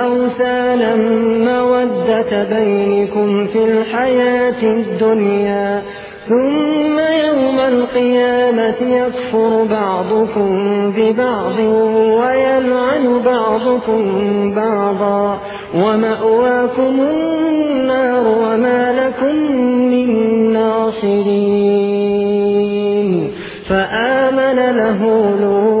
أوثانا مودة بينكم في الحياة الدنيا ثم يوم القيامة يكفر بعضكم ببعض ويلعن بعضكم بعضا. ومأواكم النار وما لكم من ناصرين. فآمن له لوط.